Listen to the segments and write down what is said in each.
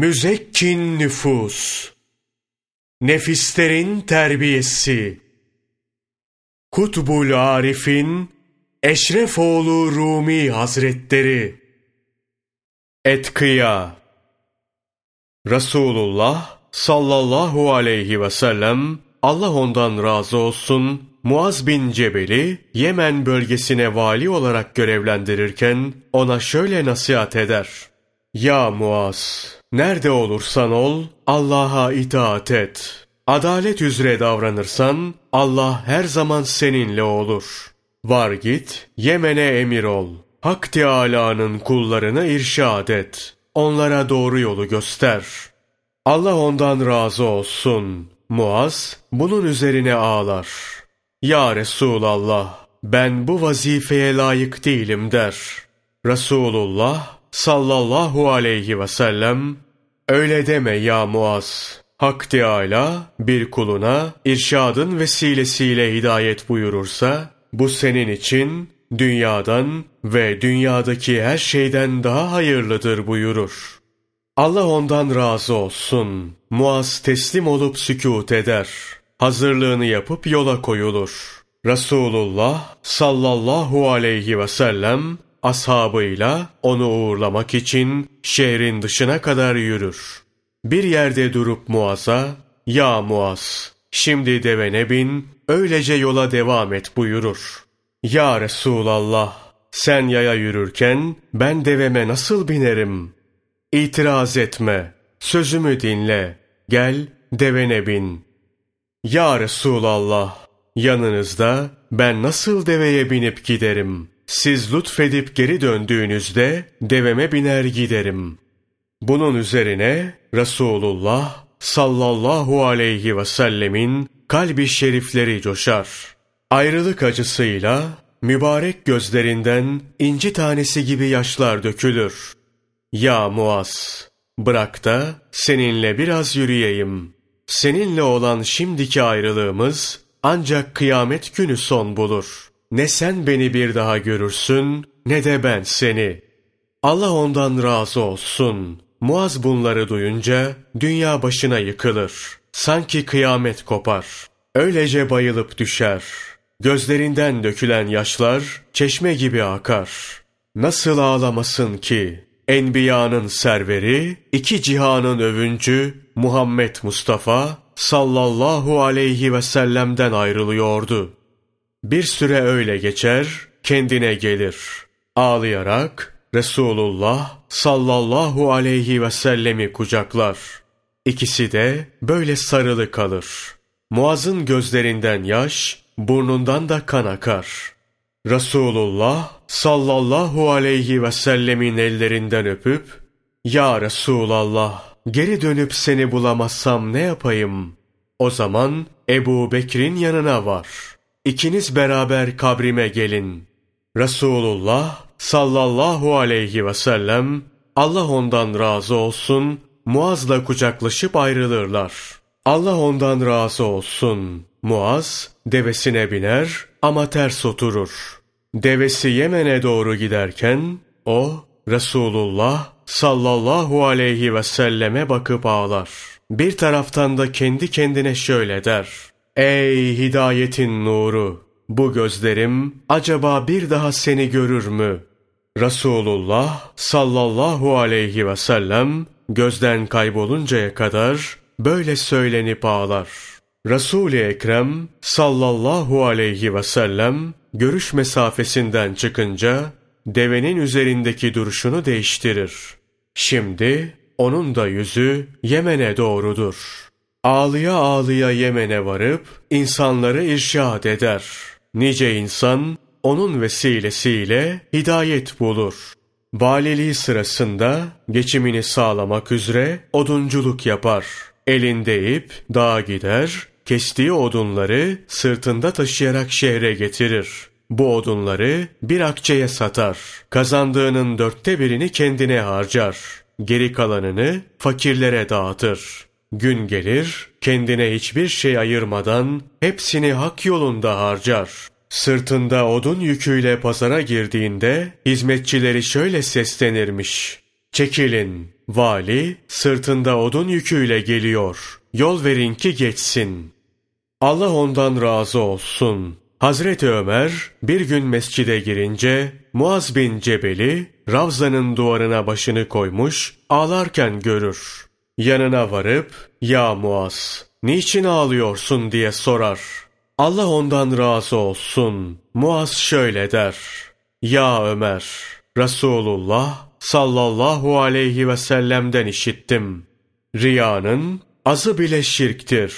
Müzekkin nüfus, nefislerin terbiyesi, Kutbul Arif'in Eşrefoğlu Rumi Hazretleri, Etkıya, Resulullah sallallahu aleyhi ve sellem, Allah ondan razı olsun, Muaz bin Cebel'i Yemen bölgesine vali olarak görevlendirirken ona şöyle nasihat eder. Ya Muaz! Nerede olursan ol, Allah'a itaat et. Adalet üzere davranırsan, Allah her zaman seninle olur. Var git, Yemen'e emir ol. Hak Teâlâ'nın kullarını irşad et. Onlara doğru yolu göster. Allah ondan razı olsun. Muaz, bunun üzerine ağlar. Ya Resulallah, ben bu vazifeye layık değilim der. Resulullah, sallallahu aleyhi ve sellem öyle deme ya Muaz. Hak Teâlâ bir kuluna irşadın vesilesiyle hidayet buyurursa bu senin için dünyadan ve dünyadaki her şeyden daha hayırlıdır buyurur. Allah ondan razı olsun. Muaz teslim olup sükût eder. Hazırlığını yapıp yola koyulur. Resulullah sallallahu aleyhi ve sellem ashabıyla onu uğurlamak için şehrin dışına kadar yürür. Bir yerde durup Muaz'a, ''Ya Muaz, şimdi devene bin, öylece yola devam et.'' buyurur. ''Ya Resulallah, sen yaya yürürken ben deveme nasıl binerim?'' ''İtiraz etme, sözümü dinle, gel devene bin.'' ''Ya Resulallah, yanınızda ben nasıl deveye binip giderim?'' Siz lütfedip geri döndüğünüzde deveme biner giderim. Bunun üzerine Resulullah sallallahu aleyhi ve sellemin kalbi şerifleri coşar. Ayrılık acısıyla mübarek gözlerinden inci tanesi gibi yaşlar dökülür. Ya Muaz, bırak da seninle biraz yürüyeyim. Seninle olan şimdiki ayrılığımız ancak kıyamet günü son bulur.'' Ne sen beni bir daha görürsün ne de ben seni. Allah ondan razı olsun. Muaz bunları duyunca dünya başına yıkılır. Sanki kıyamet kopar. Öylece bayılıp düşer. Gözlerinden dökülen yaşlar çeşme gibi akar. Nasıl ağlamasın ki? Enbiyanın serveri, iki cihanın övüncü Muhammed Mustafa sallallahu aleyhi ve sellem'den ayrılıyordu. Bir süre öyle geçer, kendine gelir. Ağlayarak Resulullah sallallahu aleyhi ve sellemi kucaklar. İkisi de böyle sarılı kalır. Muaz'ın gözlerinden yaş, burnundan da kan akar. Resulullah sallallahu aleyhi ve sellemin ellerinden öpüp, Ya Resulallah, geri dönüp seni bulamazsam ne yapayım? O zaman Ebu Bekir'in yanına var.'' İkiniz beraber kabrime gelin. Resulullah sallallahu aleyhi ve sellem Allah ondan razı olsun Muaz'la kucaklaşıp ayrılırlar. Allah ondan razı olsun. Muaz devesine biner ama ters oturur. Devesi Yemen'e doğru giderken o Resulullah sallallahu aleyhi ve selleme bakıp ağlar. Bir taraftan da kendi kendine şöyle der. Ey hidayetin nuru! Bu gözlerim acaba bir daha seni görür mü? Resulullah sallallahu aleyhi ve sellem gözden kayboluncaya kadar böyle söylenip ağlar. Resul-i Ekrem sallallahu aleyhi ve sellem görüş mesafesinden çıkınca devenin üzerindeki duruşunu değiştirir. Şimdi onun da yüzü Yemen'e doğrudur. Ağlıya ağlıya Yemen'e varıp insanları irşad eder. Nice insan onun vesilesiyle hidayet bulur. Valiliği sırasında geçimini sağlamak üzere odunculuk yapar. Elinde ip dağa gider, kestiği odunları sırtında taşıyarak şehre getirir. Bu odunları bir akçeye satar. Kazandığının dörtte birini kendine harcar. Geri kalanını fakirlere dağıtır. Gün gelir, kendine hiçbir şey ayırmadan hepsini hak yolunda harcar. Sırtında odun yüküyle pazara girdiğinde hizmetçileri şöyle seslenirmiş. Çekilin, Vali sırtında odun yüküyle geliyor. Yol verin ki geçsin. Allah ondan razı olsun. Hazreti Ömer bir gün mescide girince Muaz bin Cebel'i Ravza'nın duvarına başını koymuş ağlarken görür. Yanına varıp ya Muaz niçin ağlıyorsun diye sorar. Allah ondan razı olsun. Muaz şöyle der. Ya Ömer Resulullah sallallahu aleyhi ve sellem'den işittim. Riyanın azı bile şirktir.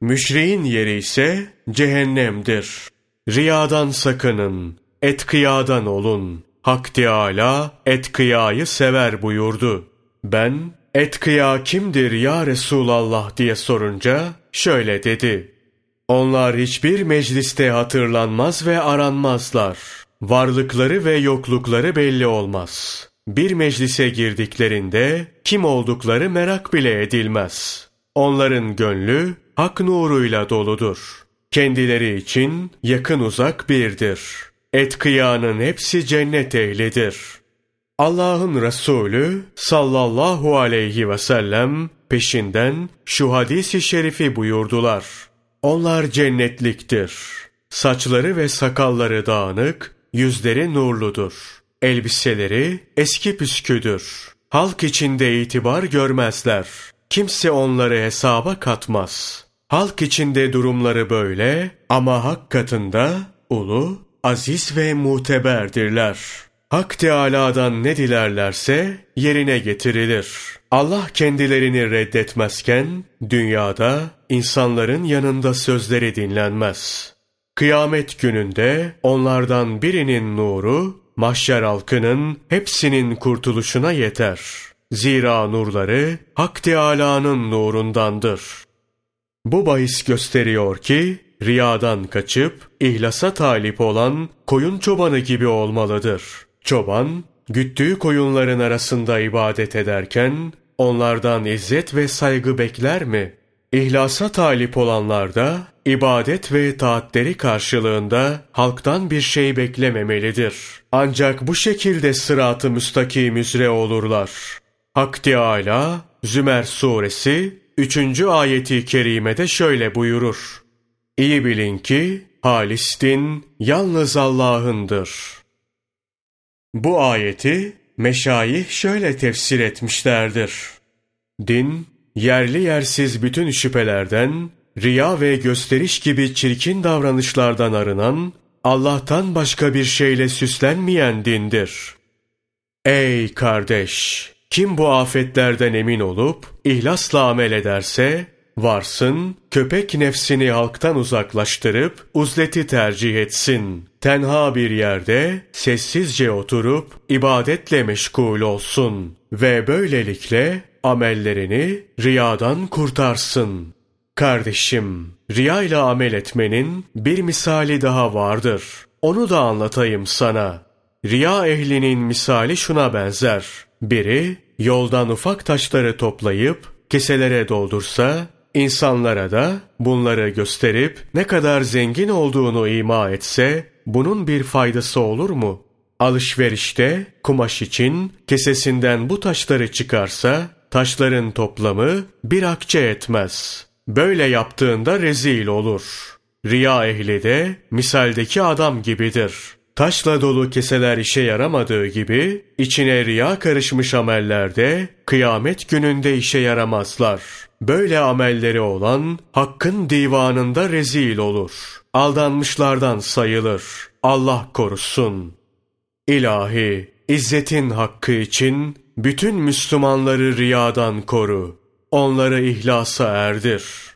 Müşriğin yeri ise cehennemdir. Riyadan sakının, etkıyadan olun. Hak Teâlâ etkıyayı sever buyurdu. Ben, etkıya kimdir ya Resulallah diye sorunca şöyle dedi. Onlar hiçbir mecliste hatırlanmaz ve aranmazlar. Varlıkları ve yoklukları belli olmaz. Bir meclise girdiklerinde kim oldukları merak bile edilmez. Onların gönlü hak nuruyla doludur. Kendileri için yakın uzak birdir. Etkıyanın hepsi cennet ehlidir. Allah'ın Resulü sallallahu aleyhi ve sellem peşinden şu hadisi şerifi buyurdular. Onlar cennetliktir. Saçları ve sakalları dağınık, yüzleri nurludur. Elbiseleri eski püsküdür. Halk içinde itibar görmezler. Kimse onları hesaba katmaz. Halk içinde durumları böyle ama hak katında ulu, aziz ve muteberdirler. Hak Teâlâ'dan ne dilerlerse yerine getirilir. Allah kendilerini reddetmezken dünyada insanların yanında sözleri dinlenmez. Kıyamet gününde onlardan birinin nuru mahşer halkının hepsinin kurtuluşuna yeter. Zira nurları Hak Teâlâ'nın nurundandır. Bu bahis gösteriyor ki riyadan kaçıp ihlasa talip olan koyun çobanı gibi olmalıdır. Çoban güttüğü koyunların arasında ibadet ederken onlardan izzet ve saygı bekler mi? İhlasa talip olanlar da ibadet ve taatleri karşılığında halktan bir şey beklememelidir. Ancak bu şekilde sırat-ı müstakim üzere olurlar. Hak Teâlâ Zümer suresi 3. ayeti kerimede şöyle buyurur. İyi bilin ki halis din yalnız Allah'ındır. Bu ayeti meşayih şöyle tefsir etmişlerdir. Din, yerli yersiz bütün şüphelerden, riya ve gösteriş gibi çirkin davranışlardan arınan, Allah'tan başka bir şeyle süslenmeyen dindir. Ey kardeş! Kim bu afetlerden emin olup ihlasla amel ederse, varsın köpek nefsini halktan uzaklaştırıp uzleti tercih etsin. Tenha bir yerde sessizce oturup ibadetle meşgul olsun ve böylelikle amellerini riyadan kurtarsın. Kardeşim, riya ile amel etmenin bir misali daha vardır. Onu da anlatayım sana. Riya ehlinin misali şuna benzer. Biri yoldan ufak taşları toplayıp keselere doldursa, insanlara da bunları gösterip ne kadar zengin olduğunu ima etse, bunun bir faydası olur mu? Alışverişte kumaş için kesesinden bu taşları çıkarsa, taşların toplamı bir akçe etmez. Böyle yaptığında rezil olur. Riya ehli de misaldeki adam gibidir. Taşla dolu keseler işe yaramadığı gibi, içine riya karışmış amellerde kıyamet gününde işe yaramazlar. Böyle amelleri olan hakkın divanında rezil olur. Aldanmışlardan sayılır. Allah korusun. İlahi, izzetin hakkı için bütün Müslümanları riyadan koru. Onları ihlasa erdir.''